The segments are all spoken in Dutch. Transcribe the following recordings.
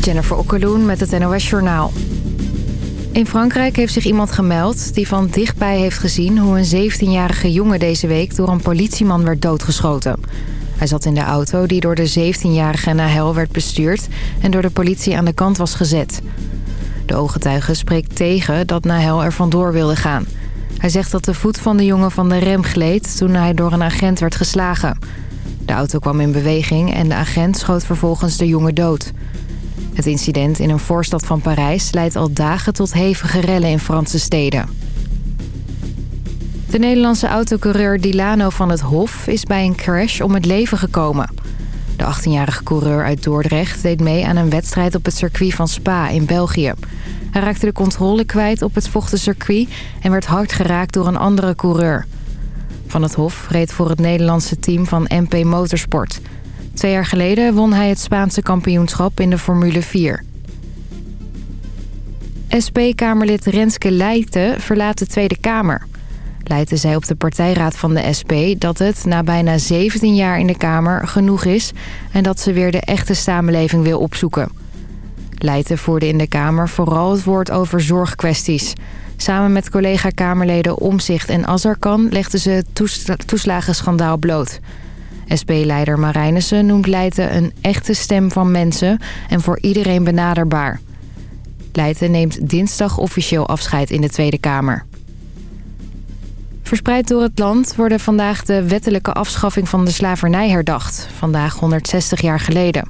Jennifer Okkeloen met het NOS Journaal. In Frankrijk heeft zich iemand gemeld die van dichtbij heeft gezien... hoe een 17-jarige jongen deze week door een politieman werd doodgeschoten. Hij zat in de auto die door de 17-jarige naar hel werd bestuurd... en door de politie aan de kant was gezet. De ooggetuige spreekt tegen dat Nahel er vandoor wilde gaan. Hij zegt dat de voet van de jongen van de rem gleed toen hij door een agent werd geslagen. De auto kwam in beweging en de agent schoot vervolgens de jongen dood. Het incident in een voorstad van Parijs leidt al dagen tot hevige rellen in Franse steden. De Nederlandse autocoureur Dilano van het Hof is bij een crash om het leven gekomen. De 18-jarige coureur uit Dordrecht deed mee aan een wedstrijd op het circuit van Spa in België. Hij raakte de controle kwijt op het vochte circuit en werd hard geraakt door een andere coureur. Van het Hof reed voor het Nederlandse team van MP Motorsport. Twee jaar geleden won hij het Spaanse kampioenschap in de Formule 4. SP-Kamerlid Renske Leijten verlaat de Tweede Kamer. Leijten zei op de partijraad van de SP dat het na bijna 17 jaar in de Kamer genoeg is... en dat ze weer de echte samenleving wil opzoeken. Leijten voerde in de Kamer vooral het woord over zorgkwesties. Samen met collega-Kamerleden Omzicht en Azarkan legden ze het toeslagenschandaal bloot... SP-leider Marijnissen noemt Leijten een echte stem van mensen en voor iedereen benaderbaar. Leijten neemt dinsdag officieel afscheid in de Tweede Kamer. Verspreid door het land worden vandaag de wettelijke afschaffing van de slavernij herdacht. Vandaag 160 jaar geleden.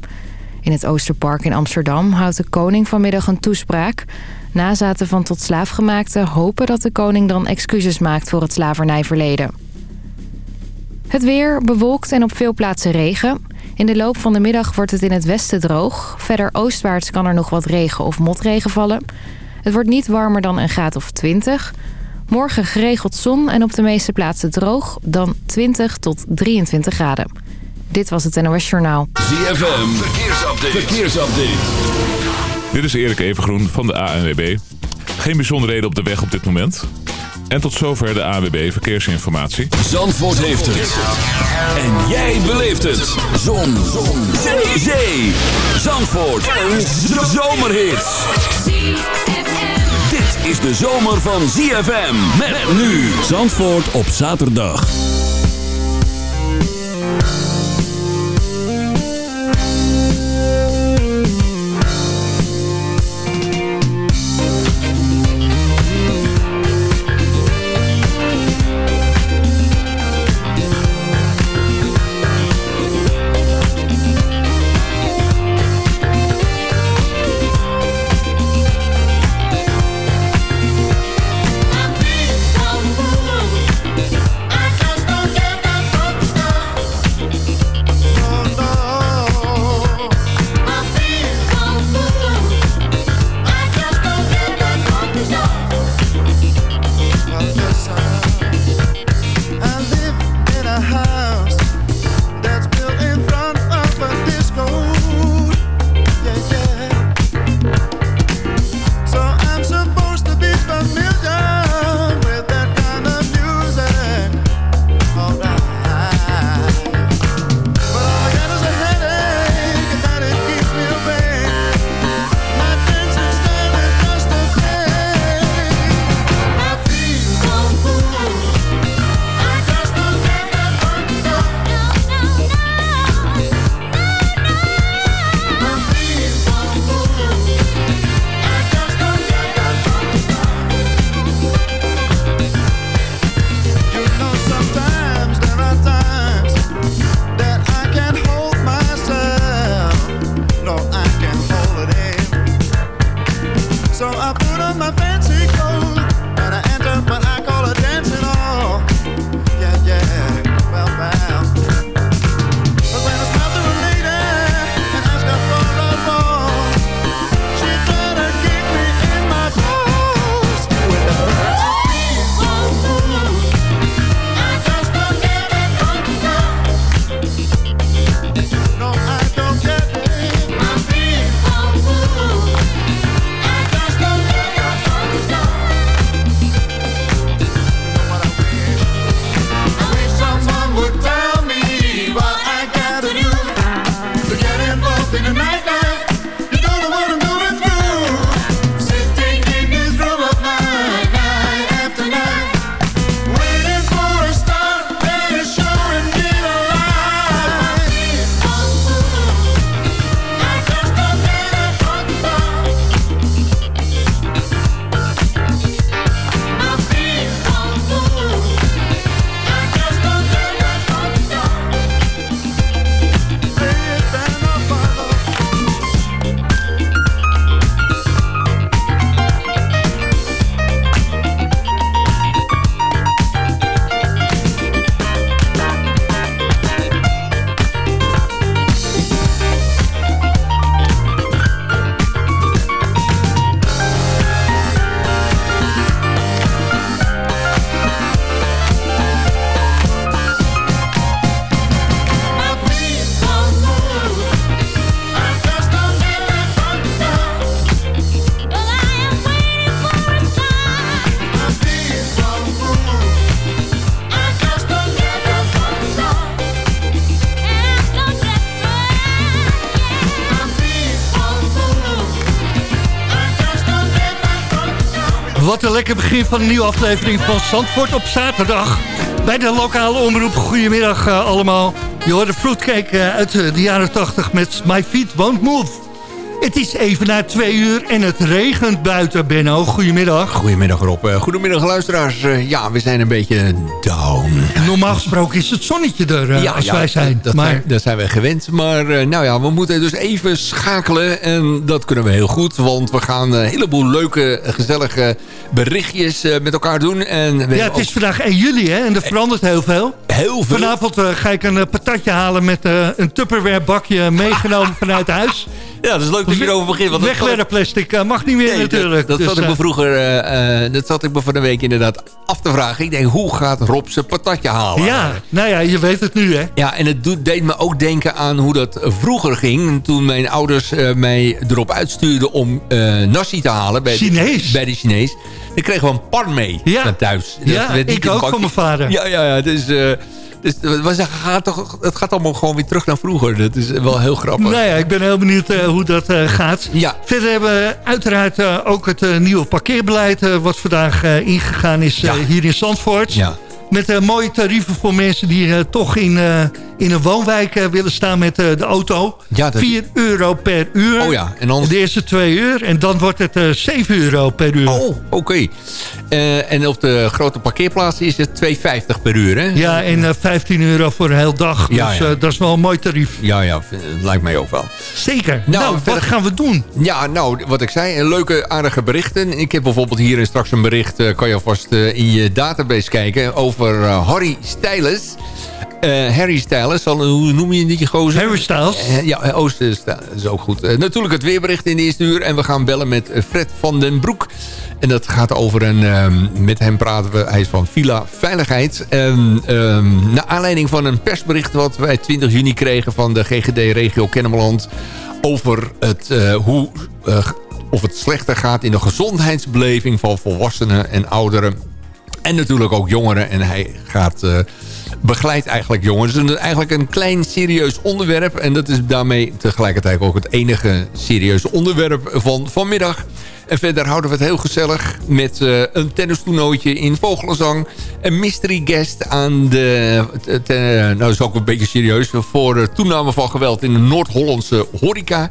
In het Oosterpark in Amsterdam houdt de koning vanmiddag een toespraak. Nazaten van tot slaafgemaakten hopen dat de koning dan excuses maakt voor het slavernijverleden. Het weer bewolkt en op veel plaatsen regen. In de loop van de middag wordt het in het westen droog. Verder oostwaarts kan er nog wat regen of motregen vallen. Het wordt niet warmer dan een graad of 20. Morgen geregeld zon en op de meeste plaatsen droog. Dan 20 tot 23 graden. Dit was het NOS Journaal. ZFM, verkeersupdate. verkeersupdate. Dit is Erik Evengroen van de ANWB. Geen bijzonderheden op de weg op dit moment. En tot zover de AWB Verkeersinformatie. Zandvoort heeft het. En jij beleeft het. Zon. Zon. Zee. Zee. Zandvoort. Een zomerhit. Dit is de zomer van ZFM. Met nu. Zandvoort op zaterdag. Lekker begin van een nieuwe aflevering van Zandvoort op zaterdag. Bij de lokale omroep. Goedemiddag uh, allemaal. Je hoort de fruitcake uh, uit uh, de jaren 80 met My Feet Won't Move. Het is even na twee uur en het regent buiten, Benno. Goedemiddag. Goedemiddag Rob. Uh, goedemiddag luisteraars. Uh, ja, we zijn een beetje down. Normaal gesproken is het zonnetje er uh, ja, als ja, wij zijn. Dat, maar... zijn, dat zijn wij gewend. Maar nou ja, we moeten dus even schakelen. En dat kunnen we heel goed. Want we gaan een heleboel leuke, gezellige berichtjes met elkaar doen. En ja, het is vandaag 1 juli hè. En er verandert heel veel. Heel veel. Vanavond ga ik een patatje halen met een Tupperware bakje meegenomen vanuit huis. Ja, dat is leuk dat je erover begint. Want Wegwerpplastic uh, mag niet meer nee, natuurlijk. Dat, dat dus, zat ik me vroeger, uh, dat zat ik me van de week inderdaad af te vragen. Ik denk, hoe gaat Rob zijn patatje halen? Ja, nou ja, je weet het nu hè. Ja, en het doet, deed me ook denken aan hoe dat vroeger ging. Toen mijn ouders uh, mij erop uitstuurden om nasi te halen. Bij Chinees? De, bij de Chinees. Dan kregen we een pan mee ja. naar thuis. Ja, ik ook van mijn vader. Ja, ja, ja. Dus... Dus we zeggen, gaat toch, het gaat allemaal gewoon weer terug naar vroeger. Dat is wel heel grappig. Nou ja, ik ben heel benieuwd uh, hoe dat uh, gaat. Ja. Verder hebben we uiteraard uh, ook het nieuwe parkeerbeleid... wat vandaag ingegaan is ja. hier in Zandvoort. Ja. Met mooie tarieven voor mensen die toch in in een woonwijk uh, willen staan met uh, de auto. Ja, dat... 4 euro per uur. Oh ja. En dan... De eerste twee uur. En dan wordt het uh, eh, 7 euro per uur. Oh, oké. Okay. en op de grote parkeerplaatsen is het 2,50 per uur, hè? Ja, en 15 euro voor een heel dag. Ja, dus ja. dat is wel een mooi tarief. Ja, ja. lijkt mij ook wel. Zeker. Nou, nou wat gaan we doen? Ja, nou, wat ik zei. Leuke, aardige berichten. Ik heb bijvoorbeeld hier straks een bericht... kan je alvast in je database kijken... over Harry Stylus. Uh, Harry Styles, hoe noem je die gozer? Harry Styles. Uh, ja, Oosten is ook goed. Uh, natuurlijk het weerbericht in de eerste uur. En we gaan bellen met Fred van den Broek. En dat gaat over een... Um, met hem praten we. Hij is van Villa Veiligheid. Um, naar aanleiding van een persbericht... wat wij 20 juni kregen van de GGD-regio Kennemerland... over het, hoe, of het slechter gaat in de gezondheidsbeleving... van volwassenen en ouderen. En natuurlijk ook jongeren. En hij gaat begeleidt eigenlijk jongens. Is eigenlijk een klein serieus onderwerp. En dat is daarmee tegelijkertijd ook het enige serieuze onderwerp van vanmiddag. En verder houden we het heel gezellig met uh, een tennistoernooitje in Vogelenzang. Een mystery guest aan de... Ten, nou, dat is ook een beetje serieus. Voor de toename van geweld in de Noord-Hollandse horeca.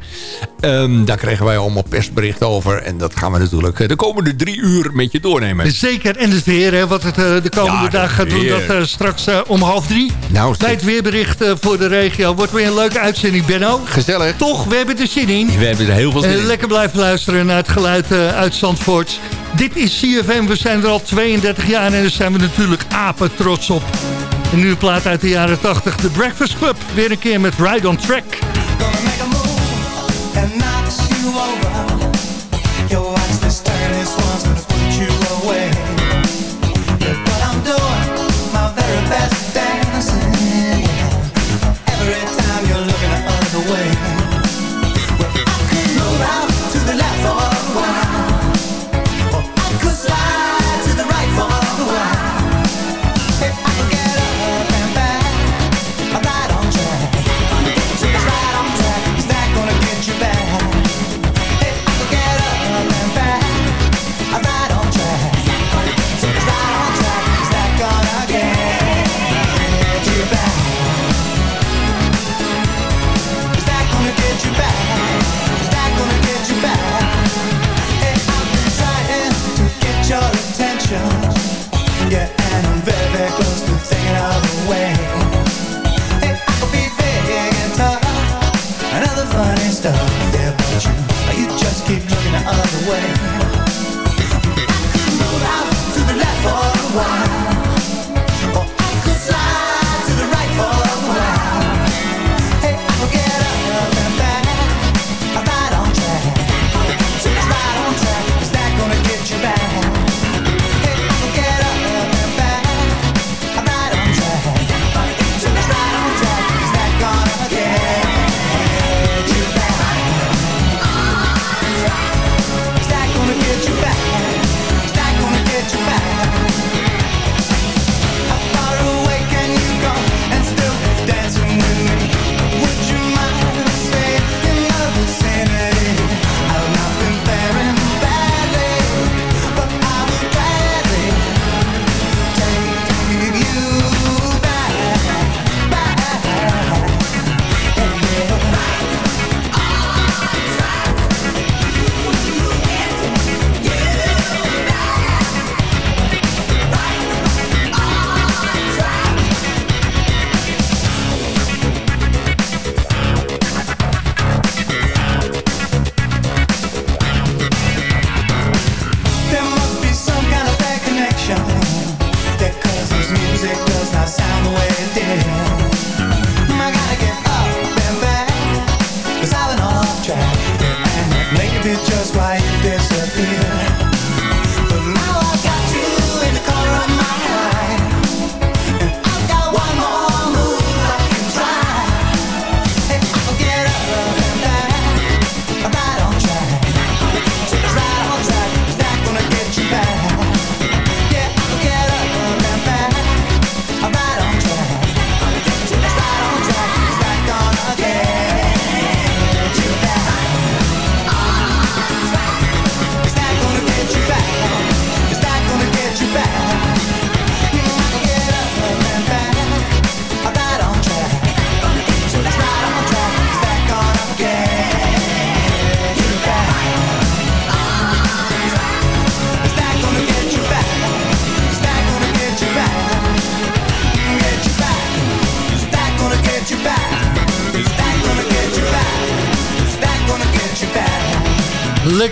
Um, daar kregen wij allemaal persberichten over. En dat gaan we natuurlijk de komende drie uur met je doornemen. Zeker. En het weer, hè, wat het de komende ja, dagen gaat doen. Dat straks om half drie. Nou, Bij het weerbericht voor de regio. Wordt weer een leuke uitzending, Benno. Gezellig. Toch, we hebben er zin in. We hebben er heel veel zin in. lekker blijven luisteren naar het geluid uh, uit Zandvoort. Dit is CFM, we zijn er al 32 jaar en daar zijn we natuurlijk apen trots op. En nu plaat uit de jaren 80, The Breakfast Club. Weer een keer met Ride on Track. best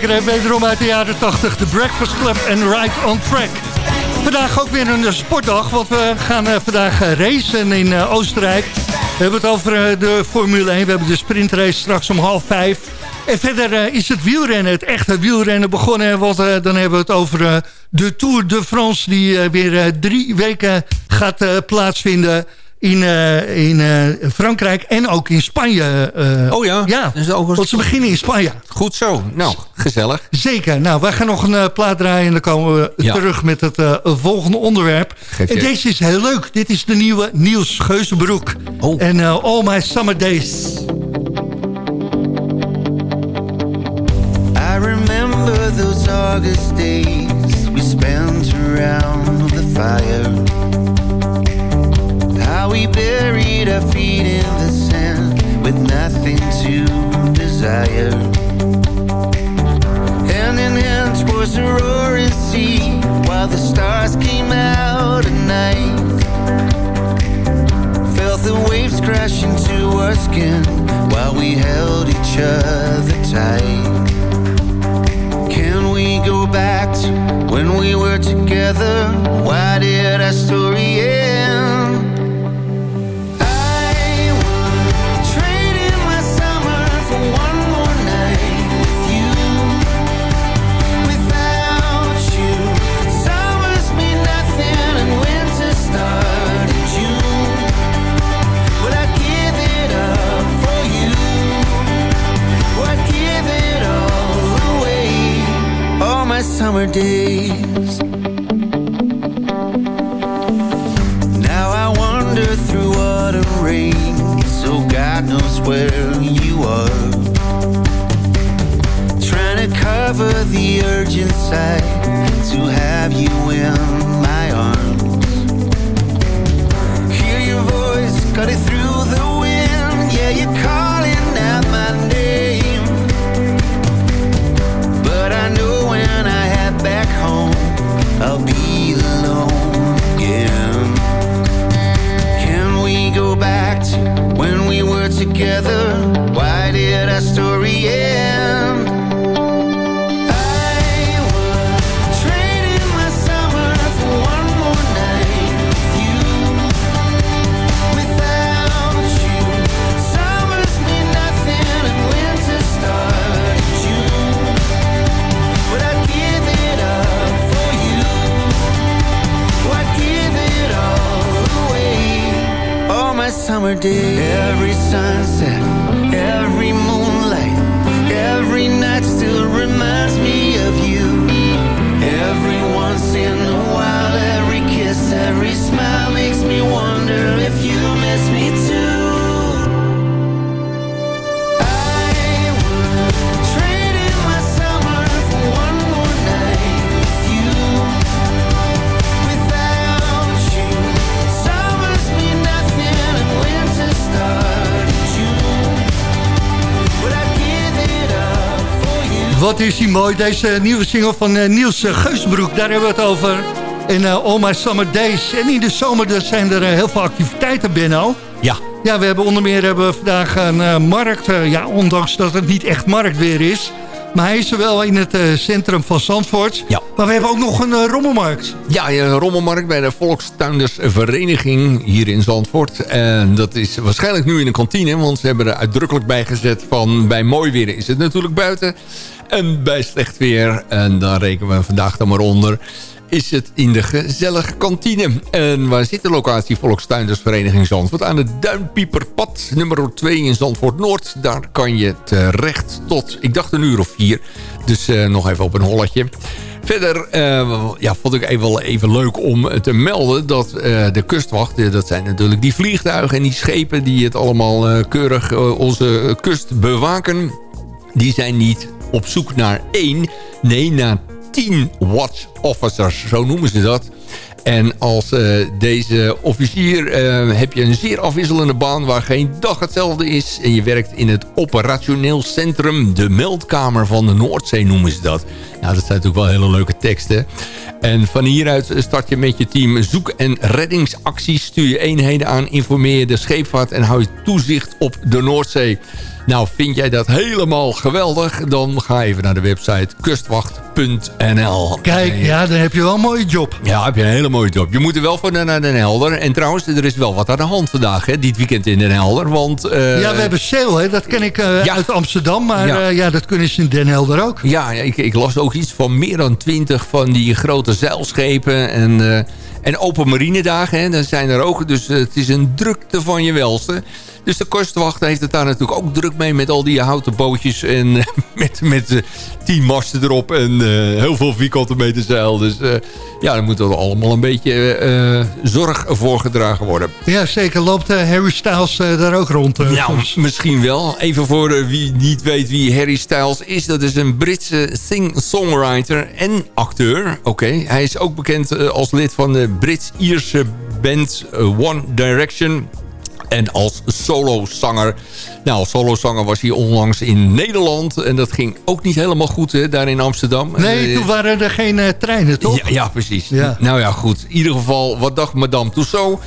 wederom uit de jaren 80. De Breakfast Club en Ride on Track. Vandaag ook weer een sportdag, want we gaan vandaag racen in Oostenrijk. We hebben het over de Formule 1. We hebben de sprintrace straks om half vijf. En verder is het wielrennen, het echte wielrennen begonnen. Want dan hebben we het over de Tour de France... die weer drie weken gaat plaatsvinden in, in Frankrijk en ook in Spanje. oh ja? Ja, dus want ze beginnen in Spanje. Goed zo. Nou, gezellig. Zeker. Nou, wij gaan nog een plaat draaien... en dan komen we ja. terug met het volgende onderwerp. Geef en deze is heel leuk. Dit is de nieuwe Niels Geuzenbroek. Oh. En All My Summer Days. those August days we spent around the fire. How we buried our feet in the sand with nothing to desire. Hand in hand towards the roaring sea while the stars came out at night. Felt the waves crash into our skin while we held each other tight Can we go back to when we were together? Why did our story end? Summer days. Now I wander through autumn rain So God knows where you are. Trying to cover the urge inside To have you in my arms. Hear your voice cutting through the wind. Yeah, you're calling together? Why did I story summer day. Every sunset, Wat is die mooi, deze nieuwe single van uh, Niels eh, Geusbroek. Daar hebben we het over. En uh, All My Summer Days. En in de zomer zijn er heel veel activiteiten, Benno. Ja. Ja, we hebben onder meer hebben we vandaag een markt. ja, ondanks dat het niet echt marktweer is. Maar hij is er wel in het centrum van Zandvoort. Ja. Maar we hebben ook nog een rommelmarkt. Ja, een rommelmarkt bij de Volkstuindersvereniging hier in Zandvoort. En dat is waarschijnlijk nu in een kantine. Want ze hebben er uitdrukkelijk bij gezet van bij mooi weer is het natuurlijk buiten. En bij slecht weer, en daar rekenen we vandaag dan maar onder... is het in de gezellige kantine. En waar zit de locatie Volkstuindersvereniging Zandvoort? Aan het Duinpieperpad, nummer 2 in Zandvoort-Noord. Daar kan je terecht tot, ik dacht een uur of vier. Dus uh, nog even op een holletje. Verder uh, ja, vond ik even, even leuk om te melden dat uh, de kustwacht... dat zijn natuurlijk die vliegtuigen en die schepen... die het allemaal keurig onze kust bewaken... die zijn niet op zoek naar één, nee, naar tien watch officers. Zo noemen ze dat. En als uh, deze officier uh, heb je een zeer afwisselende baan... waar geen dag hetzelfde is. En je werkt in het operationeel centrum... de meldkamer van de Noordzee noemen ze dat. Nou, dat zijn natuurlijk wel hele leuke teksten. En van hieruit start je met je team zoek- en reddingsacties. Stuur je eenheden aan, informeer je de scheepvaart... en hou je toezicht op de Noordzee. Nou, vind jij dat helemaal geweldig? Dan ga even naar de website kustwacht.nl. Kijk, ja, dan heb je wel een mooie job. Ja, heb je een hele mooie job. Je moet er wel voor naar Den Helder. En trouwens, er is wel wat aan de hand vandaag, hè, dit weekend in Den Helder. Want, uh, ja, we hebben sale, hè? dat ken ik uh, ja. uit Amsterdam. Maar ja. Uh, ja. dat kunnen ze in Den Helder ook. Ja, ik, ik las ook iets van meer dan twintig van die grote zeilschepen. En, en open marinedagen, hè, dan zijn er ook. Dus het is een drukte van je welste. Dus de kustwacht heeft het daar natuurlijk ook druk mee... met al die houten bootjes en met, met uh, tien masten erop... en uh, heel veel vierkante meter zeil. Dus ja, dan moet er allemaal een beetje zorg voor gedragen worden. Ja, zeker. Loopt Harry Styles daar ook rond? ja, misschien wel. Even voor wie niet weet wie Harry Styles is. Dat is een Britse sing-songwriter en acteur. Oké, hij is ook bekend als lid van de Brits-Ierse band One Direction... En als solozanger. Nou, als solozanger was hij onlangs in Nederland. En dat ging ook niet helemaal goed hè, daar in Amsterdam. Nee, toen waren er geen uh, treinen, toch? Ja, ja precies. Ja. Nou ja, goed. In ieder geval, wat dacht Madame Tussaud?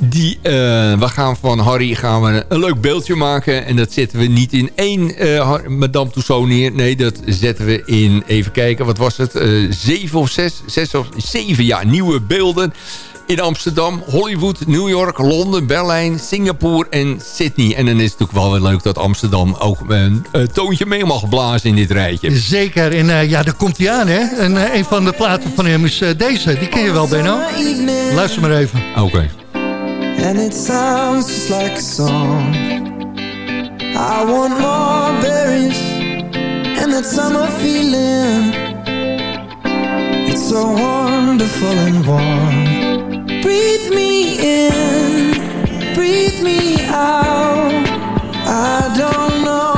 Die, uh, we gaan van Harry gaan we een leuk beeldje maken. En dat zetten we niet in één uh, Madame Tussaud neer. Nee, dat zetten we in, even kijken, wat was het? zeven of zes, zes of zeven, ja, nieuwe beelden in Amsterdam, Hollywood, New York, Londen, Berlijn, Singapore en Sydney. En dan is het natuurlijk wel weer leuk dat Amsterdam ook een, een toontje mee mag blazen in dit rijtje. Zeker. En uh, ja, daar komt hij aan, hè. En uh, een van de platen van hem is uh, deze. Die ken je wel, Benno. Luister maar even. Oké. Okay. And it sounds just like a song I want more berries And that summer feeling It's so wonderful and warm I don't know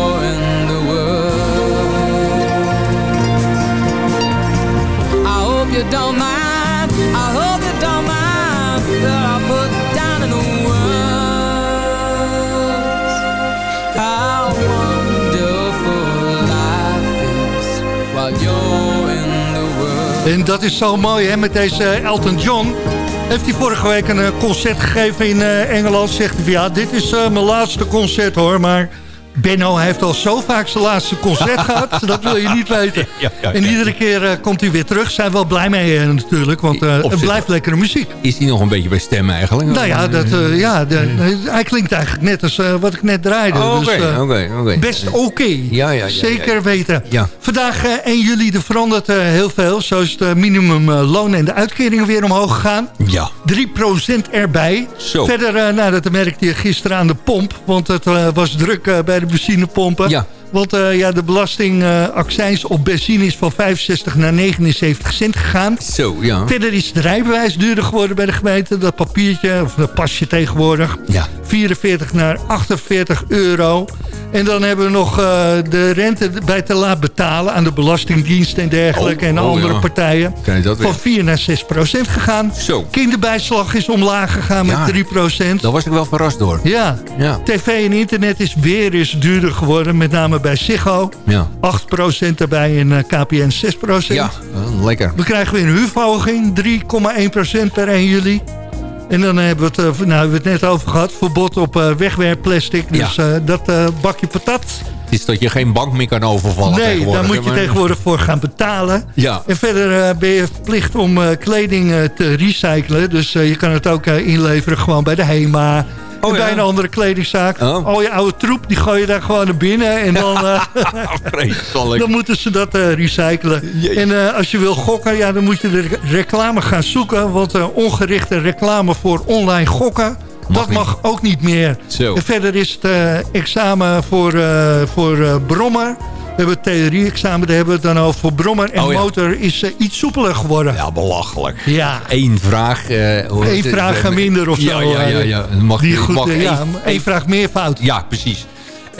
En dat is zo mooi hè, met deze Elton John. Heeft hij vorige week een eh, concert gegeven in eh, Engeland. Zegt hij ja, dit is eh, mijn laatste concert hoor. Maar Benno heeft al zo vaak zijn laatste concert gehad. Dat wil je niet weten. Ja, ja, en iedere keer eh, komt hij weer terug. Zijn we wel blij mee eh, natuurlijk. Want eh, het blijft lekkere muziek. Is hij nog een beetje bij stem eigenlijk? Nou ja, dat, ja de- hij klinkt eigenlijk net als wat ik net draaide. Oh, Oké, Dus, eh, oké, oké. Best oké. Ja, ja, ja, Zeker weten. Ja. Vandaag eh, 1 juli er verandert heel veel. Zo is het minimumloon en de uitkeringen weer omhoog gegaan. Ja. 3% erbij. Zo. Verder, nou, dat merkte je gisteren aan de pomp. Want het was druk bij de benzinepompen. Ja. Want eh, ja, de belastingaccijns op benzine is van 65 naar 79 cent gegaan. Zo, ja. Verder is het rijbewijs duurder geworden bij de gemeente. Dat papiertje, of dat pasje tegenwoordig. Ja. 44 naar 48 euro. En dan hebben we nog eh, de rente bij te laat betalen... aan de Belastingdienst en dergelijke Oh, en oh, andere ja. partijen. Van 4 naar 6 procent gegaan. Zo. Kinderbijslag is omlaag gegaan Ja. met 3 procent. Daar was ik wel verrast door. Ja. Ja. TV en internet is weer eens duurder geworden. Met name bij Ziggo. Ja. 8 procent erbij en eh, KPN 6 procent. Ja, eh, lekker. We krijgen weer een huurverhoging, 3,1% per 1 juli. En dan hebben we het, eh, nou, hebben we het net over gehad, verbod op wegwerpplastic. Dus Ja. dat bakje patat. Het is dat je geen bank meer kan overvallen nee, daar moet je maar- tegenwoordig voor gaan betalen. Ja. En verder ben je verplicht om kleding te recyclen. Dus je kan het ook inleveren gewoon bij de HEMA. Oh, en bij een andere kledingzaak. Oh. Al je oude troep, die gooi je daar gewoon naar binnen. En dan... eh. Dan moeten ze dat eh, recyclen. Jeetje. En eh, als je wil gokken, ja, dan moet je de re- reclame gaan zoeken. Want ongerichte reclame voor online gokken... dat niet. mag ook niet meer. Zo. Verder is het eh, examen voor, eh, voor eh, Brommer. We hebben het theorie-examen, daar hebben we het dan over. Voor Brommer en Oh ja. motor is iets soepeler geworden. Ja, belachelijk. Ja. Eén vraag. Eén vraag minder of ja, zo. Ja, ja, ja. Het Mag, Die goed, mag ja, één vraag meer fout. Ja, precies.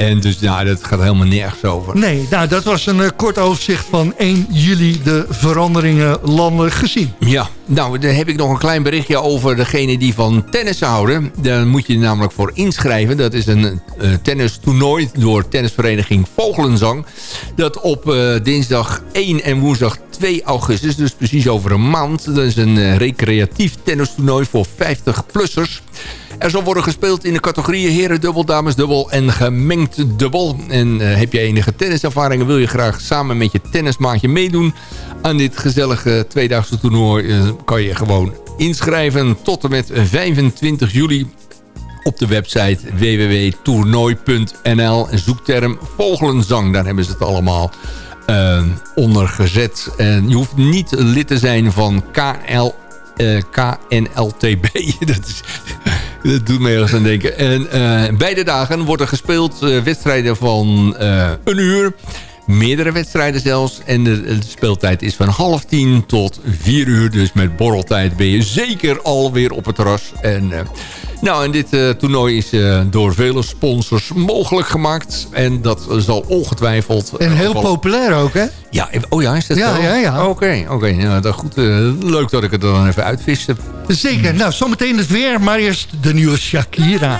En dus ja, dat gaat helemaal nergens over. Nee, nou, dat was een eh, kort overzicht van 1 juli de veranderingen landelijk gezien. Ja, nou, dan heb ik nog een klein berichtje over degene die van tennis houden. Daar moet je namelijk voor inschrijven. Dat is een eh tennistoernooi door tennisvereniging Vogelenzang. Dat op eh, dinsdag 1 en woensdag 2 augustus, dus precies over een maand... dat is een recreatief tennistoernooi voor 50-plussers. Er zal worden gespeeld in de categorieën herendubbel, damesdubbel en gemengd dubbel. En eh, heb je enige tenniservaring en wil je graag samen met je tennismaatje meedoen... aan dit gezellige tweedaagse toernooi eh, kan je gewoon inschrijven tot en met 25 juli op de website www.toernooi.nl zoekterm Vogelenzang. Daar hebben ze het allemaal eh, onder gezet. En je hoeft niet lid te zijn van KL, KNLTB. dat, is, dat doet me ergens aan denken. En eh, beide dagen wordt er gespeeld eh, wedstrijden van eh, een uur. Meerdere wedstrijden zelfs. En de, de speeltijd is van half tien tot vier uur. Dus met borreltijd ben je zeker alweer op het terras. En, eh, nou, en dit eh, toernooi is eh, door vele sponsors mogelijk gemaakt. En dat zal ongetwijfeld... En heel wel- populair ook, hè? Ja, oh ja, is dat Ja, zo? ja, ja. Oké, oké. ja, dat goed. leuk dat ik het dan even uitviste. Zeker. Nou, zometeen het weer, maar eerst de nieuwe Shakira.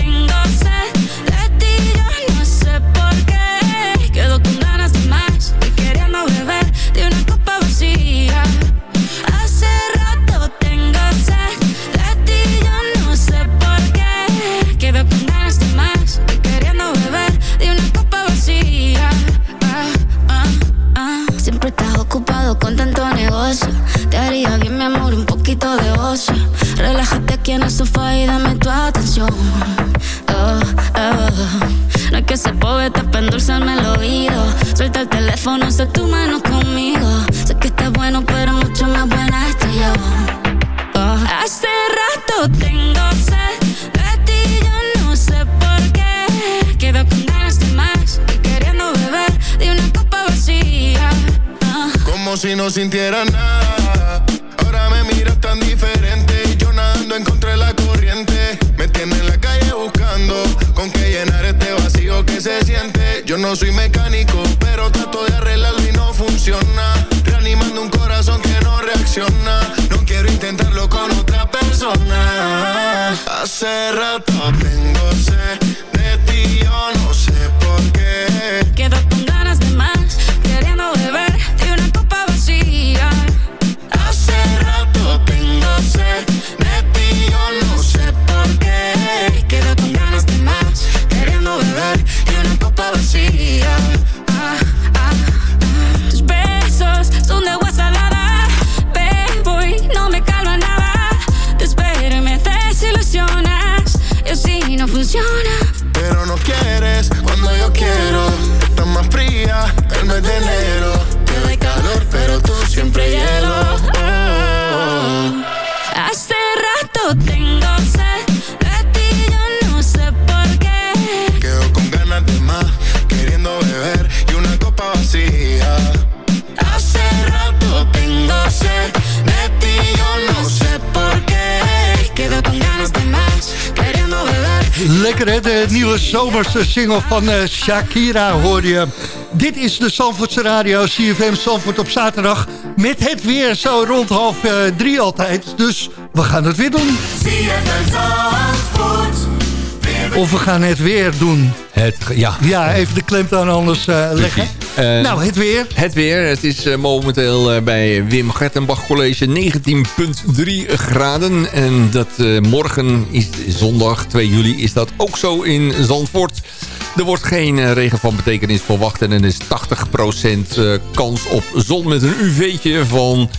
zomerse single van eh, Shakira hoor je. Dit is de Zandvoortse Radio, CFM Zandvoort op zaterdag. Met het weer zo rond half eh, drie altijd. Dus we gaan het weer doen. Of we gaan het weer doen. Het, ja, Ja, even de klemtoon anders eh, leggen. Eh, nou, het weer. Het weer. Het is eh, momenteel eh, bij Wim Gertenbach College 19,3 graden. En dat morgen is zondag 2 juli is dat ook zo in Zandvoort. Er wordt geen regen van betekenis verwacht. En er is 80% kans op zon met een UV'tje van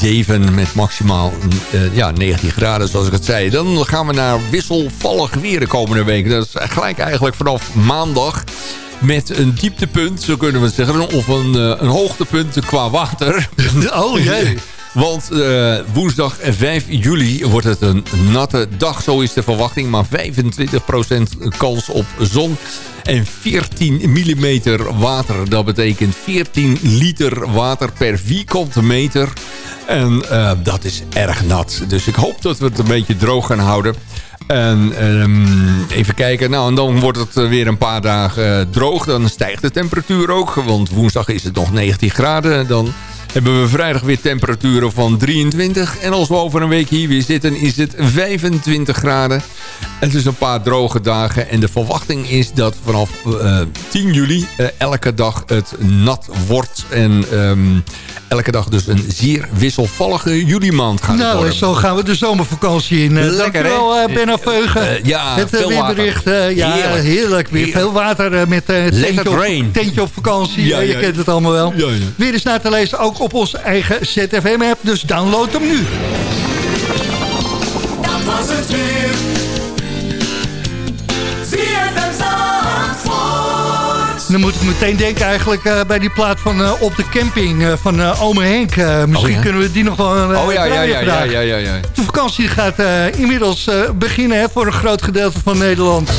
7 met maximaal ja, 19 graden zoals ik het zei. Dan gaan we naar wisselvallig weer de komende week. Dat is gelijk eigenlijk vanaf maandag met een dieptepunt, zo kunnen we het zeggen. Of een, eh, een hoogtepunt qua water. Oh jee. Want uh, woensdag 5 juli wordt het een natte dag, zo is de verwachting. Maar 25% kans op zon en 14 mm water. Dat betekent 14 liter water per vierkante meter. En uh, dat is erg nat. Dus ik hoop dat we het een beetje droog gaan houden. En um, even kijken. Nou, en dan wordt het weer een paar dagen uh, droog. Dan stijgt de temperatuur ook. Want woensdag is het nog 19 graden. Dan hebben we vrijdag weer temperaturen van 23. En als we over een week hier weer zitten is het 25 graden. Het is een paar droge dagen. En de verwachting is dat vanaf uh, eh, 10 juli uh, elke dag het nat wordt. En um, elke dag dus een zeer wisselvallige juli maand gaat nou, worden. zo gaan we de zomervakantie in. Uh, Lekker, Dankjewel, uh, Benno Veugen. ja, het veel weerbericht. ja, heerlijk. heerlijk. Weer veel water met tentje op, tentje, op, vakantie. Ja, je kent het allemaal wel. Weer eens naar te lezen, ook op onze eigen ZFM-app. Dus download hem nu. Dat was het weer. Dan moet ik meteen denken eigenlijk uh, bij die plaat van uh, Op de Camping uh, van Ome Henk. misschien oh, ja? kunnen we die nog wel uh, oh, ja, ja, ja, ja, ja, ja, ja, De vakantie gaat inmiddels beginnen hè, voor een groot gedeelte van Nederland.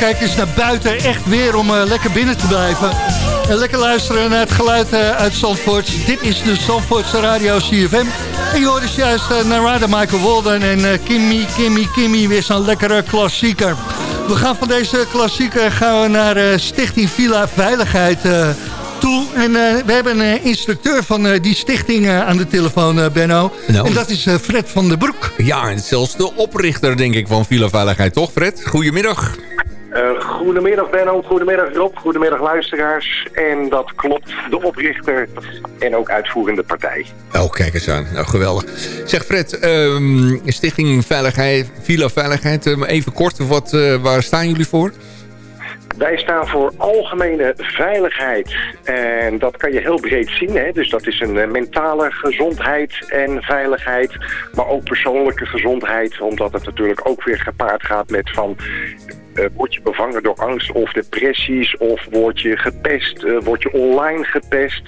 Kijk eens naar buiten. Echt weer om eh, lekker binnen te blijven. En lekker luisteren naar het geluid eh, uit Zandvoort. Dit is de Zandvoortse Radio CFM. En je hoort dus juist uh, Narada Michael Walden en eh, Kimmy, Kimmy, Kimmy. Weer zo'n lekkere klassieker. We gaan van deze klassieker gaan we naar eh, Stichting Villa Veiligheid eh, toe. En eh, we hebben een instructeur van eh, die stichting eh, aan de telefoon, eh, Benno. Nou. En dat is eh, Fred van der Broek. Ja, en zelfs de oprichter, denk ik, van Villa Veiligheid, toch Fred? Goedemiddag. Goedemiddag Benno, goedemiddag Rob, goedemiddag luisteraars. En dat klopt, de oprichter en ook uitvoerende partij. Oh, kijk eens aan. Nou, geweldig. Zeg Fred, ehm, Stichting Veiligheid, Villa Veiligheid, maar even kort, wat, eh, waar staan jullie voor? Wij staan voor algemene veiligheid. En dat kan je heel breed zien. Hè? Dus dat is een eh, mentale gezondheid en veiligheid. Maar ook persoonlijke gezondheid. Omdat het natuurlijk ook weer gepaard gaat met van... eh, word je bevangen door angst of depressies? Of word je gepest? eh, word je online gepest?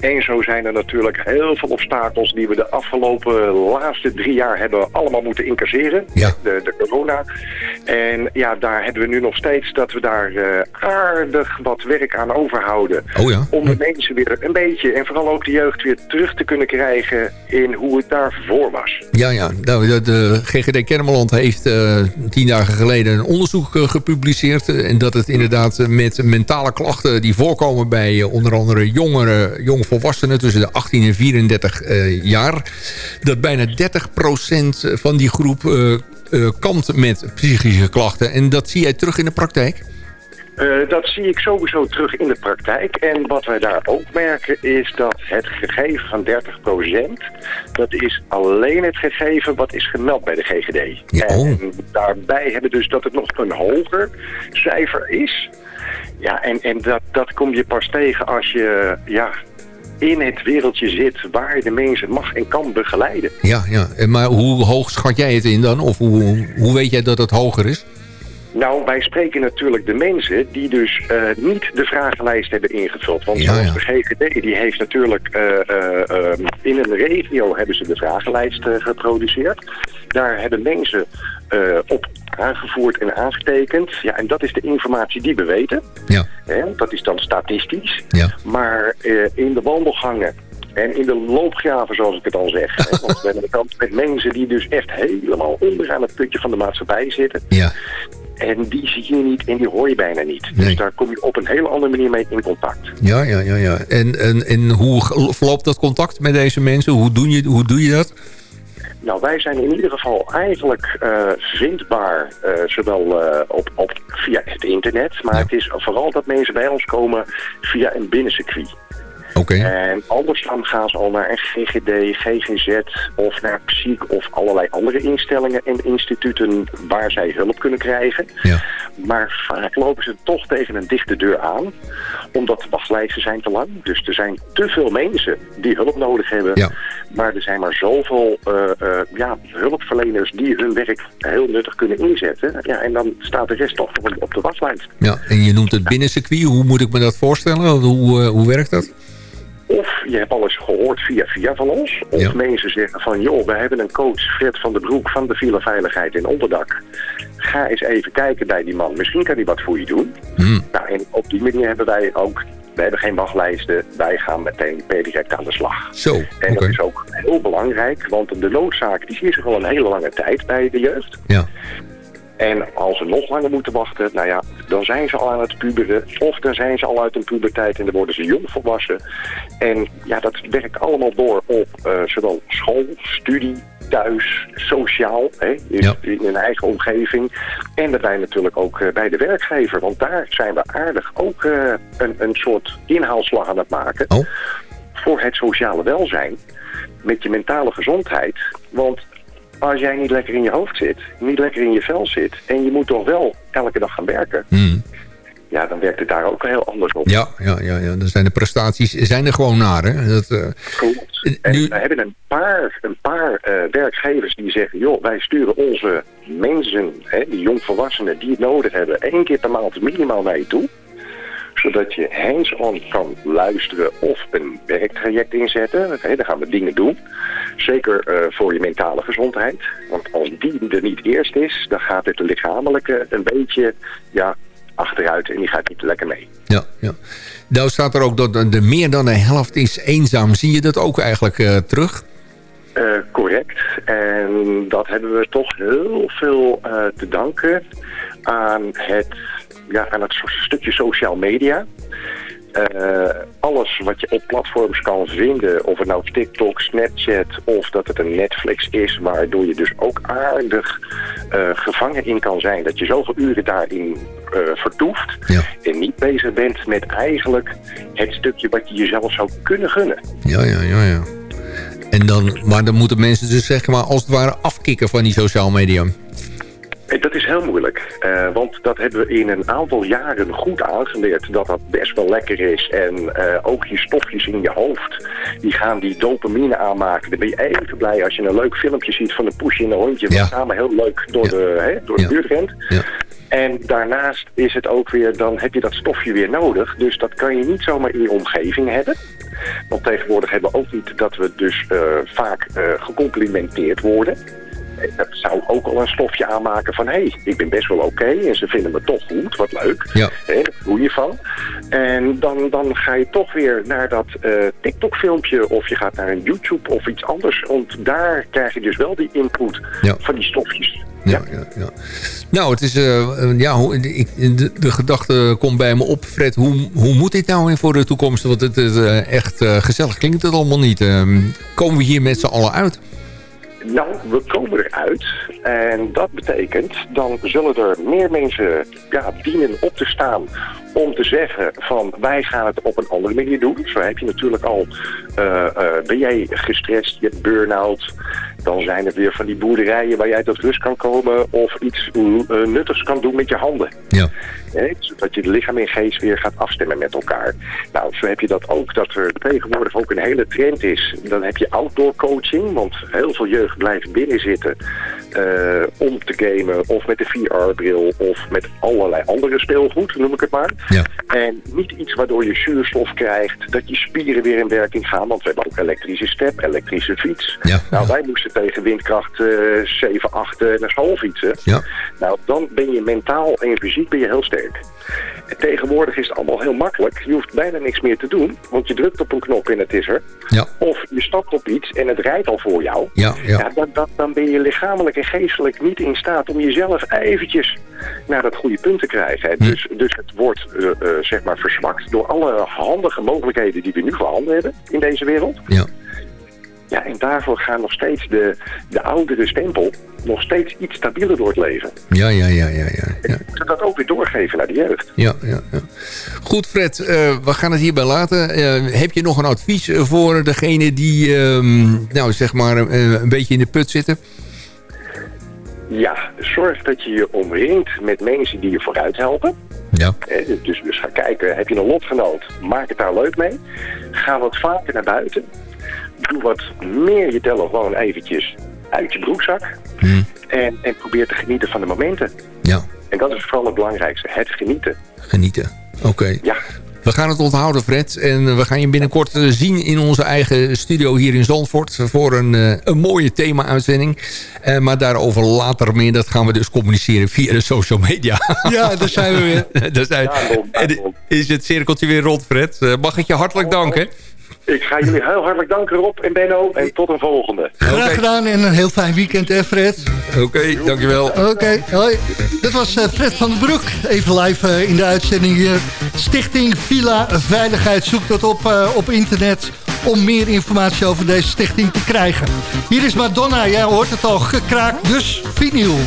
En zo zijn er natuurlijk heel veel obstakels... die we de afgelopen laatste drie jaar hebben allemaal moeten incasseren. Ja. De, de corona. En ja, daar hebben we nu nog steeds dat we daar eh, aardig wat werk aan overhouden. Oh ja. Om de mensen weer een beetje, en vooral ook de jeugd, weer terug te kunnen krijgen in hoe het daarvoor was. Ja, ja. Nou, de, de GGD Kennemerland heeft tien dagen geleden een onderzoek gepubliceerd. eh, en dat het inderdaad met mentale klachten die voorkomen bij eh, onder andere jongeren, jongvolwassenen tussen de 18 en 34 eh, jaar. Dat bijna 30% van die groep eh, kampt met psychische klachten. En dat zie jij terug in de praktijk? Eh, dat zie ik sowieso terug in de praktijk. En wat wij daar ook merken is dat het gegeven van 30%... dat is alleen het gegeven wat is gemeld bij de GGD. Ja, oh. En daarbij hebben we dus dat het nog een hoger cijfer is. Ja, en, en dat, dat kom je pas tegen als je ja, in het wereldje zit... waar de mensen mag en kan begeleiden. Ja, ja. En Maar hoe hoog schat jij het in dan? Of hoe, hoe weet jij dat het hoger is? Nou, wij spreken natuurlijk de mensen die dus eh, niet de vragenlijst hebben ingevuld. Want Ja, de GGD, die heeft natuurlijk eh, eh, eh, in een regio hebben ze de vragenlijst geproduceerd. Daar hebben mensen op aangevoerd en aangetekend. Ja, en dat is de informatie die we weten. Ja. Hè, dat is dan statistisch. Ja. Maar in de wandelgangen en in de loopgraven, zoals ik het al zeg. hè, want we hebben de kant met mensen die dus echt helemaal onderaan het putje van de maatschappij zitten. Ja. En die zie je niet en die hoor je bijna niet. Nee. Dus daar kom je op een hele andere manier mee in contact. Ja, ja, ja. ja. En, en, en hoe verloopt dat contact met deze mensen? Hoe doe je, hoe doe je dat? Nou, wij zijn in ieder geval eigenlijk eh, vindbaar, eh, zowel eh, op, op, via het internet. Maar Ja. het is vooral dat mensen bij ons komen via een binnencircuit. En anders dan gaan ze al naar een GGD, GGZ of naar PSYC of allerlei andere instellingen en instituten waar zij hulp kunnen krijgen. Ja. Maar vaak lopen ze toch tegen een dichte deur aan, omdat de wachtlijsten zijn te lang. Dus er zijn te veel mensen die hulp nodig hebben. Ja. Maar er zijn maar zoveel eh, ja, hulpverleners die hun werk heel nuttig kunnen inzetten. Ja, en dan staat de rest toch op- op de wachtlijst. ja. En je noemt het binnencircuit. Hoe moet ik me dat voorstellen? Hoe, eh, hoe werkt dat? Of je hebt alles gehoord via via van ons. Of Ja. mensen zeggen van, joh, we hebben een coach, Fred van der Broek van de Villa Veiligheid in Onderdak. Ga eens even kijken bij die man. Misschien kan hij wat voor je doen. Hmm. Nou, en op die manier hebben wij ook, we hebben geen wachtlijsten. Wij gaan meteen per direct aan de slag. Zo, En dat is ook heel belangrijk, want de noodzaak die is er al een hele lange tijd bij de jeugd. Ja. En als ze nog langer moeten wachten, nou ja, dan zijn ze al aan het puberen. Of dan zijn ze al uit een puberteit en dan worden ze jong volwassen. En ja, dat werkt allemaal door op eh, zowel school, studie, thuis, sociaal, hè, in hun eigen omgeving. En daarbij natuurlijk ook eh, bij de werkgever, want daar zijn we aardig ook eh, een, een soort inhaalslag aan het maken Oh, voor het sociale welzijn met je mentale gezondheid. Want als jij niet lekker in je hoofd zit, niet lekker in je vel zit... en je moet toch wel elke dag gaan werken... hmm. ja, dan werkt het daar ook heel anders op. ja, ja, ja, ja. Dan zijn de prestaties zijn er gewoon naar. Hè? Dat, eh, Klopt. En Nu- we hebben een paar, een paar eh, werkgevers die zeggen... joh, wij sturen onze mensen, hè, die jongvolwassenen die het nodig hebben... één keer per maand minimaal naar je toe zodat je hands-on kan luisteren of een werktraject inzetten. Dan gaan we dingen doen. Zeker eh, voor je mentale gezondheid. Want als die er niet eerst is, dan gaat het lichamelijke een beetje ja, achteruit en die gaat niet lekker mee. ja, ja. Nou staat er ook dat de, meer dan de helft is eenzaam. Zie je dat ook eigenlijk eh, terug? Eh, correct. En dat hebben we toch heel veel eh, te danken aan het, ja, aan het stukje social media. Eh, alles wat je op platforms kan vinden, of het nou TikTok, Snapchat of dat het een Netflix is, waardoor je dus ook aardig eh, gevangen in kan zijn. Dat je zoveel uren daarin eh, vertoeft Ja. en niet bezig bent met eigenlijk het stukje wat je jezelf zou kunnen gunnen. Ja, ja, ja, ja. En dan, maar dan moeten mensen dus zeg maar als het ware afkicken van die sociale media. Eh, Dat is heel moeilijk, eh, want dat hebben we in een aantal jaren goed aangeleerd dat dat best wel lekker is. En eh, ook je stofjes in je hoofd, die gaan die dopamine aanmaken. Dan ben je even blij als je een leuk filmpje ziet van een poesje en een hondje... wat Ja. samen heel leuk door Ja. de, hè, door de Ja. buurt rent. Ja. En daarnaast is het ook weer, dan heb je dat stofje weer nodig. Dus dat kan je niet zomaar in je omgeving hebben. Want tegenwoordig hebben we ook niet dat we dus vaak gecomplimenteerd worden. Dat zou ook al een stofje aanmaken van... hé, hey, ik ben best wel oké en ze vinden me toch goed, wat leuk. Ja. Hè, daar je van. En dan, dan ga je toch weer naar dat eh, TikTok-filmpje... of je gaat naar een YouTube of iets anders. Want daar krijg je dus wel die input Ja. van die stofjes. ja, ja. ja. Nou, het is, eh, eh, ja, hoe- ik, de, de gedachte komt bij me op, Fred. Hoe, hoe moet dit nou in voor de toekomst? Want het is echt gezellig klinkt het allemaal niet. Ehm, komen we hier met z'n allen uit? Nou, we komen eruit. En dat betekent, dan zullen er meer mensen ja, dienen op te staan om te zeggen van wij gaan het op een andere manier doen. Zo heb je natuurlijk al, eh, eh, ben jij gestrest, je hebt burn-out. Dan zijn er weer van die boerderijen waar jij tot rust kan komen of iets eh, nuttigs kan doen met je handen. Ja. Hè, zodat je de lichaam en geest weer gaat afstemmen met elkaar. Nou, zo heb je dat ook, dat er tegenwoordig ook een hele trend is. Dan heb je outdoor coaching, want heel veel jeugd blijft binnen zitten eh, om te gamen of met de VR-bril of met allerlei andere speelgoed, noem ik het maar. Ja. En niet iets waardoor je zuurstof krijgt, dat je spieren weer in werking gaan, want we hebben ook elektrische step, elektrische fiets. Ja. Nou, wij moesten tegen windkracht eh 7, 8 eh, naar school fietsen. Ja. Nou, dan ben je mentaal en fysiek ben je heel sterk. En tegenwoordig is het allemaal heel makkelijk. Je hoeft bijna niks meer te doen, want je drukt op een knop en het is er. Ja. Of je stapt op iets en het rijdt al voor jou. Ja, ja. dan, dan, dan ben je lichamelijk en geestelijk niet in staat om jezelf eventjes naar dat goede punt te krijgen. Hm. Dus, dus het wordt eh, zeg maar verzwakt door alle handige mogelijkheden die we nu voorhanden hebben in deze wereld. Ja. Ja, en daarvoor gaan nog steeds de, de oudere stempel nog steeds iets stabieler door het leven. Ja, ja, ja, ja, ja. ja. Dat ook weer doorgeven naar de jeugd. Ja, ja, ja. Goed, Fred, eh, we gaan het hierbij laten. Eh, heb je nog een advies voor degene die, ehm, nou, zeg maar, eh, een beetje in de put zitten? Ja, zorg dat je je omringt met mensen die je vooruit helpen. Ja. Dus, dus ga kijken, heb je een lotgenoot, maak het daar leuk mee. Ga wat vaker naar buiten. Doe wat meer je telefoon eventjes uit je broekzak. En, en probeer te genieten van de momenten. Ja. En dat is vooral het belangrijkste, het genieten. Genieten. Oké. Ja. We gaan het onthouden, Fred. En we gaan je binnenkort eh, zien in onze eigen studio hier in Zandvoort... voor een, eh, een mooie thema-uitzending. Eh, maar daarover later meer. Dat gaan we dus communiceren via de social media. Ja, daar zijn we weer. daar zijn, en is het cirkeltje weer rond, Fred. Mag ik je hartelijk danken? Ik ga jullie heel hartelijk danken Rob en Benno. En tot een volgende. Graag gedaan en een heel fijn weekend, hè Fred? Oké, dankjewel. Oké, hoi. Dat was eh, Fred van den Broek. Even live eh, in de uitzending hier. Stichting Villa Veiligheid. Zoek dat op eh, op internet om meer informatie over deze stichting te krijgen. Hier is Madonna, jij hoort het al, gekraakt, dus vinyl.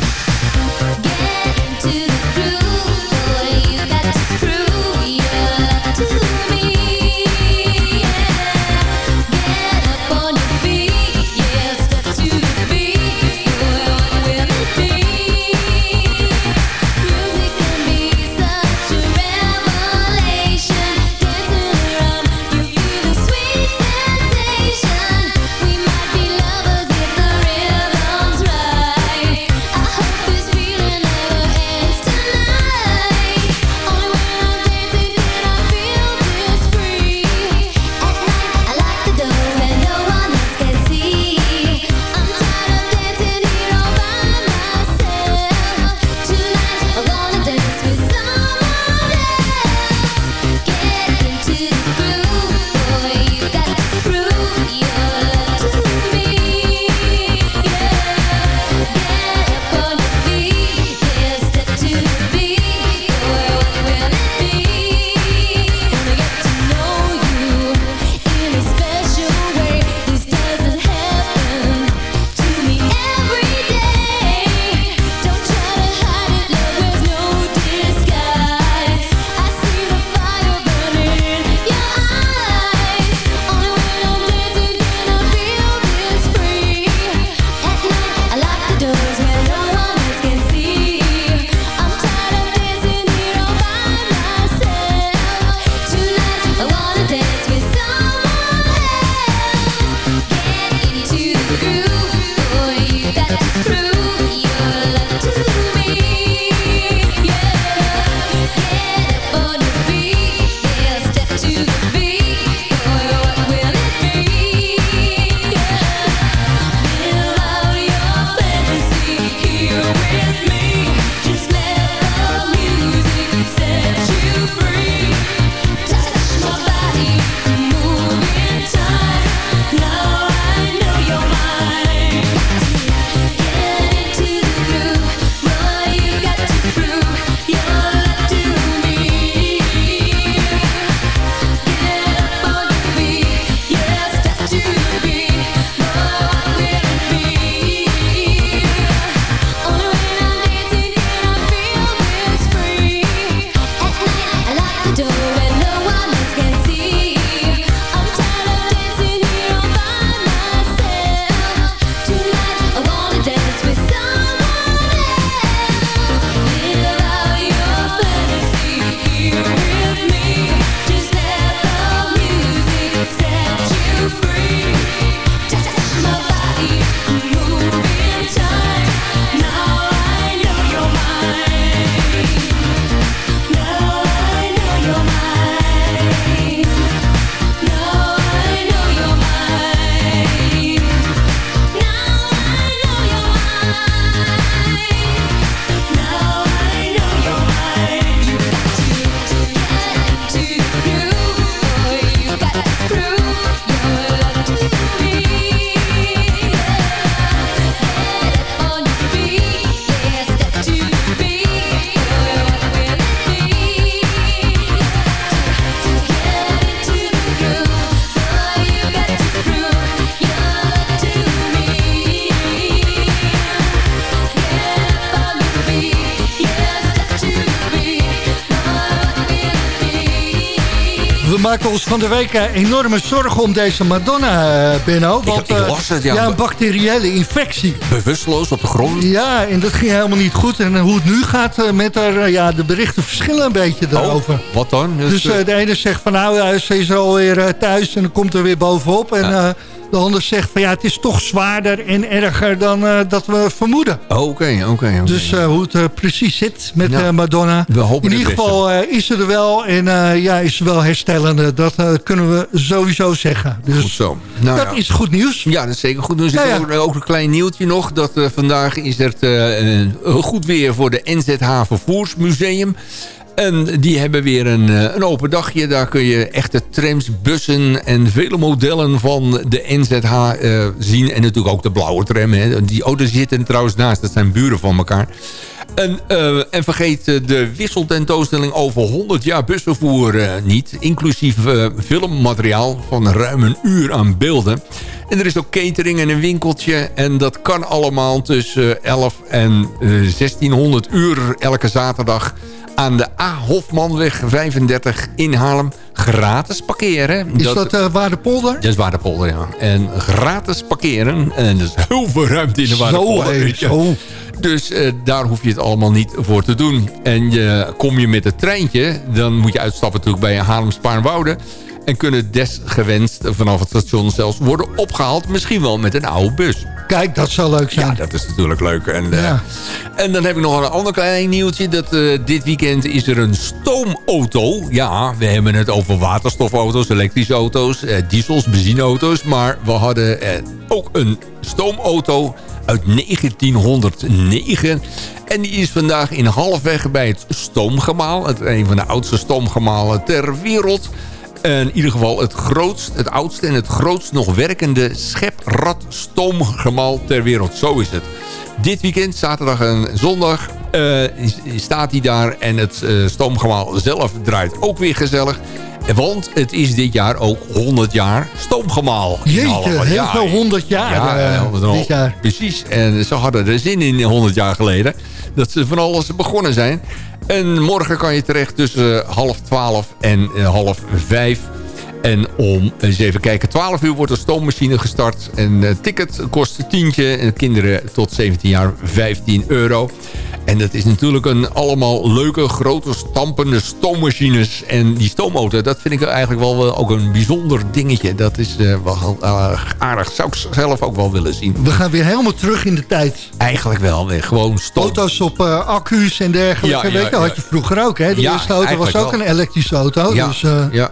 Ons van de week eh, enorme zorgen om deze Madonna, eh, Benno. Want ik eh, het, ja. een bacteriële infectie. Bewusteloos op de grond. Ja, en dat ging helemaal niet goed. En hoe het nu gaat met haar, ja, de berichten verschillen een beetje daarover. Oh, wat dan? Dus eh, de ene zegt van nou, ze is alweer thuis en dan komt er weer bovenop. En de ander zegt van ja, het is toch zwaarder en erger dan eh, dat we vermoeden. Oké, oké. oké. Dus eh, hoe het eh, precies zit met Nou, Madonna. we hopen In ieder beste. geval is ze er wel en ja, is ze wel herstellende. Dat kunnen we sowieso zeggen. Dus Goed zo. Nou, dat ja. is goed nieuws. Ja, dat is zeker goed nieuws. Ik ja. ook, ook een klein nieuwtje nog. Dat vandaag is er goed weer voor de NZH Vervoersmuseum. En die hebben weer een, eh, een open dagje. Daar kun je echte trams, bussen en vele modellen van de NZH eh, zien. En natuurlijk ook de blauwe tram. Hè. Die auto's zitten trouwens naast. Dat zijn buren van elkaar. En, eh, en vergeet de wisseltentoonstelling over 100 jaar busvervoer niet. Inclusief filmmateriaal van ruim een uur aan beelden. En er is ook catering en een winkeltje. En dat kan allemaal tussen 11 en eh, 1600 uur elke zaterdag aan de A. Hofmanweg 35 in Haarlem. Gratis parkeren. Is dat, eh Waardepolder? Dat is Waardepolder, ja. En gratis parkeren. En er is heel veel ruimte in de Waardepolder. zo. Dus eh, daar hoef je het allemaal niet voor te doen. En je, kom je met het treintje, dan moet je uitstappen natuurlijk bij Haarlem Spaarnwoude. En kunnen desgewenst vanaf het station zelfs worden opgehaald. Misschien wel met een oude bus. Kijk, dat zou leuk zijn. Ja, dat is natuurlijk leuk. En, eh, Ja. en dan heb ik nog een ander klein nieuwtje. Dat, eh, dit weekend is er een stoomauto. Ja, we hebben het over waterstofauto's, elektrische auto's, eh, diesels, benzineauto's. Maar we hadden ook een stoomauto uit 1909. En die is vandaag in halfweg bij het stoomgemaal. Het, een van de oudste stoomgemalen ter wereld. En in ieder geval het grootst, het oudste en het grootst nog werkende scheprad stoomgemaal ter wereld. Zo is het. Dit weekend, zaterdag en zondag, eh, staat hij daar. En het eh, stoomgemaal zelf draait ook weer gezellig. Want het is dit jaar ook 100 jaar stoomgemaal. Jeetje, heel veel 100 jaar ja, eh, dit jaar. Precies. En ze hadden er zin in 100 jaar geleden. Dat ze van alles begonnen zijn. En morgen kan je terecht tussen half 12 en eh, half 5. En om eens even kijken, 12 uur wordt de stoommachine gestart. En het ticket kost een tientje. En kinderen tot 17 jaar 15 euro. En dat is natuurlijk een allemaal leuke, grote, stampende stoommachines. En die stoomauto, dat vind ik eigenlijk wel ook een bijzonder dingetje. Dat is eh, wel eh, aardig. Zou ik zelf ook wel willen zien. We gaan weer helemaal terug in de tijd. Eigenlijk wel, nee, gewoon stoom. Auto's op eh, accu's en dergelijke. Ja, ja, weet je, ja. had je vroeger ook. Hè? De eerste auto was ook wel. een elektrische auto. Ja, Dus, eh, ja.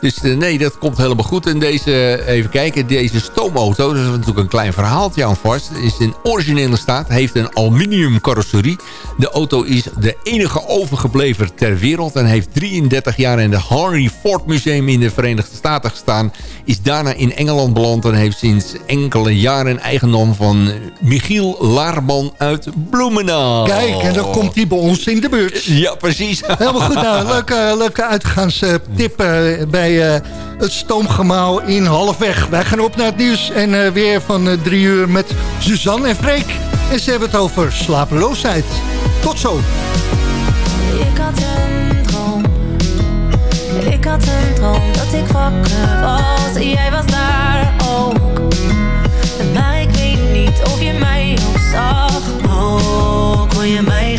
Dus eh, nee, dat komt helemaal goed. En deze, even kijken, deze stoomauto, dat is natuurlijk een klein verhaaltje aan vast. Is in originele staat, heeft een aluminium carrosserie. De auto is de enige overgebleven ter wereld en heeft 33 jaar in het Henry Ford Museum in de Verenigde Staten gestaan. Is daarna in Engeland beland en heeft sinds enkele jaren eigendom van Michiel Laarman uit Bloemendaal. Kijk, en dan komt hij bij ons in de buurt. Ja, precies. Helemaal goed. Nou, leuke, leuke uitgaanstip eh, bij eh, het stoomgemaal in Halfweg. Wij gaan op naar het nieuws en eh, weer van eh, drie uur met Suzanne en Freek. En ze hebben het over slapeloosheid. Tot zo. Ik had een droom. Ik had een droom dat ik wakker was. Jij was daar ook. Maar ik weet niet of je mij ook zag. Oh, kon je mijn